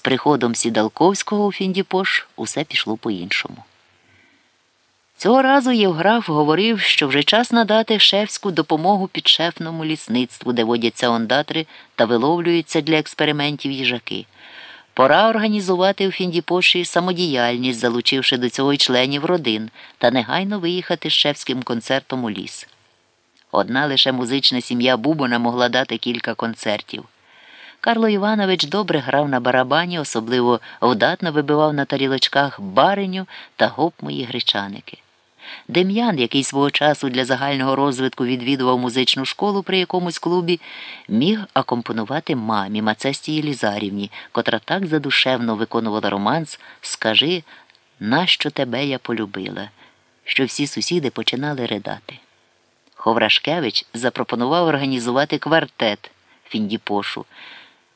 приходом Сідалковського у Фіндіпош усе пішло по-іншому. Цього разу Євграф говорив, що вже час надати шефську допомогу підшефному лісництву, де водяться ондатри та виловлюються для експериментів їжаки. Пора організувати у Фіндіпоші самодіяльність, залучивши до цього й членів родин, та негайно виїхати з шефським концертом у ліс. Одна лише музична сім'я Бубона могла дати кілька концертів. Карло Іванович добре грав на барабані, особливо вдатно вибивав на тарілочках бариню та гоп мої гречаники. Дем'ян, який свого часу для загального розвитку відвідував музичну школу при якомусь клубі, міг акомпонувати мамі Мацестії Лізарівні, котра так задушевно виконувала романс Скажи, нащо тебе я полюбила, що всі сусіди починали ридати. Ховрашкевич запропонував організувати квартет Фіндіпошу.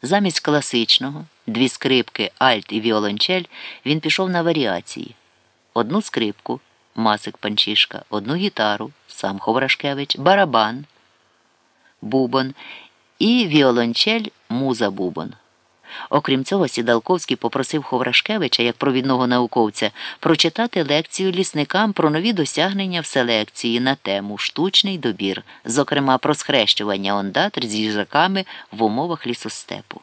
Замість класичного, дві скрипки, альт і віолончель, він пішов на варіації. Одну скрипку, Масик Панчишка, одну гітару, сам Ховрашкевич, барабан, бубон і віолончель Муза Бубон. Окрім цього, Сідалковський попросив Ховрашкевича, як провідного науковця, прочитати лекцію лісникам про нові досягнення в селекції на тему штучний добір, зокрема про схрещування ондатр з їжаками в умовах лісостепу.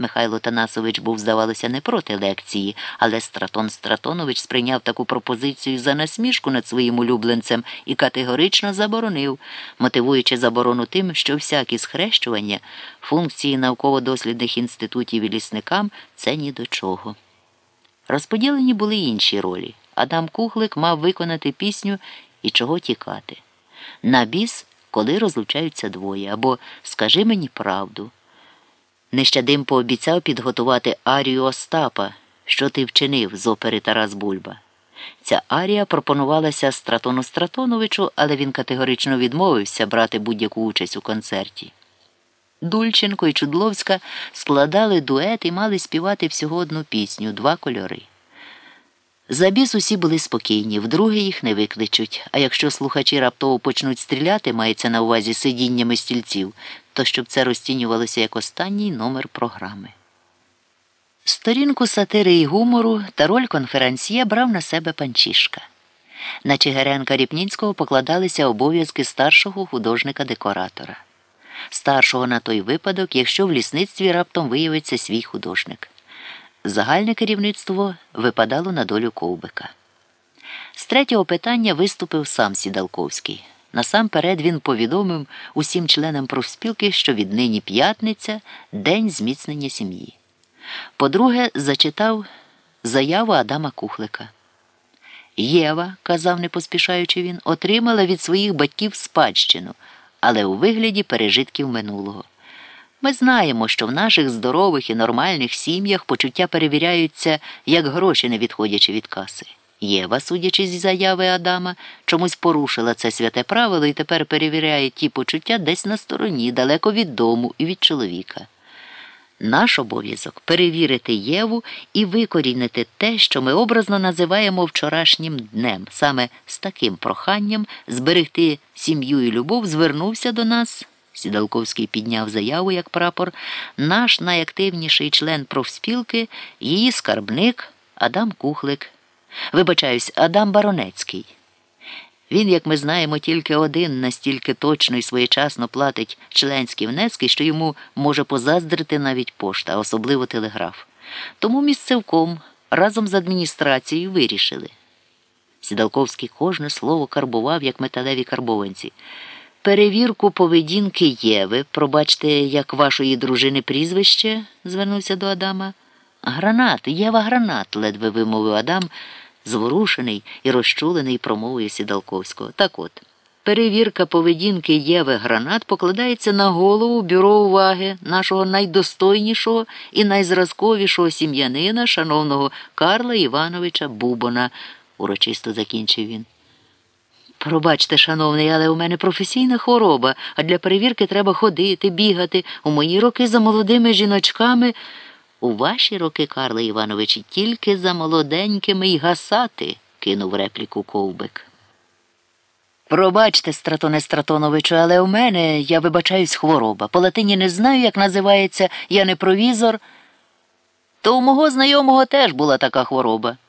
Михайло Танасович був, здавалося, не проти лекції, але Стратон Стратонович сприйняв таку пропозицію за насмішку над своїм улюбленцем і категорично заборонив, мотивуючи заборону тим, що всякі схрещування функції науково-дослідних інститутів і лісникам це ні до чого. Розподілені були інші ролі. Адам Кухлик мав виконати пісню і чого тікати. На біс, коли розлучаються двоє, або Скажи мені правду. Нещадим пообіцяв підготувати арію Остапа, що ти вчинив з опери Тарас Бульба. Ця арія пропонувалася Стратону Стратоновичу, але він категорично відмовився брати будь-яку участь у концерті. Дульченко і Чудловська складали дует і мали співати всього одну пісню два кольори. За біс усі були спокійні, вдруге їх не викличуть, а якщо слухачі раптово почнуть стріляти, мається на увазі сидіннями стільців, то щоб це розцінювалося як останній номер програми. Сторінку сатири і гумору та роль конферансьє брав на себе панчішка. На Чигиренка Ріпнінського покладалися обов'язки старшого художника-декоратора, старшого на той випадок, якщо в лісництві раптом виявиться свій художник. Загальне керівництво випадало на долю ковбика. З третього питання виступив сам Сідалковський. Насамперед він повідомив усім членам профспілки, що віднині п'ятниця день зміцнення сім'ї. По-друге, зачитав заяву Адама Кухлика. Єва, казав, не поспішаючи він, отримала від своїх батьків спадщину, але у вигляді пережитків минулого. Ми знаємо, що в наших здорових і нормальних сім'ях почуття перевіряються, як гроші не відходячи від каси. Єва, судячи зі заяви Адама, чомусь порушила це святе правило і тепер перевіряє ті почуття десь на стороні, далеко від дому і від чоловіка. Наш обов'язок перевірити Єву і викорінити те, що ми образно називаємо вчорашнім днем. Саме з таким проханням зберегти сім'ю і любов звернувся до нас. Сідалковський підняв заяву як прапор, наш найактивніший член профспілки, її скарбник Адам Кухлик. Вибачаюсь, Адам Баронецький. Він, як ми знаємо, тільки один настільки точно і своєчасно платить членські внески, що йому може позаздрити навіть пошта, особливо телеграф. Тому місцевком разом з адміністрацією вирішили. Сідалковський кожне слово карбував, як металеві карбованці. Перевірку поведінки Єви, пробачте, як вашої дружини прізвище, звернувся до Адама. Гранат, Єва гранат, ледве вимовив Адам, зворушений і розчулений промовою Сідалковського. Так от, перевірка поведінки Єви гранат покладається на голову бюро уваги нашого найдостойнішого і найзразковішого сім'янина, шановного Карла Івановича Бубона, урочисто закінчив він. Пробачте, шановний, але у мене професійна хвороба, а для перевірки треба ходити, бігати. У мої роки за молодими жіночками. У ваші роки, Карле Іванович, тільки за молоденькими й гасати, кинув репліку ковбик. Пробачте, Стратоне Стратоновичу, але у мене, я вибачаюсь, хвороба. По латині не знаю, як називається, я не провізор. То у мого знайомого теж була така хвороба.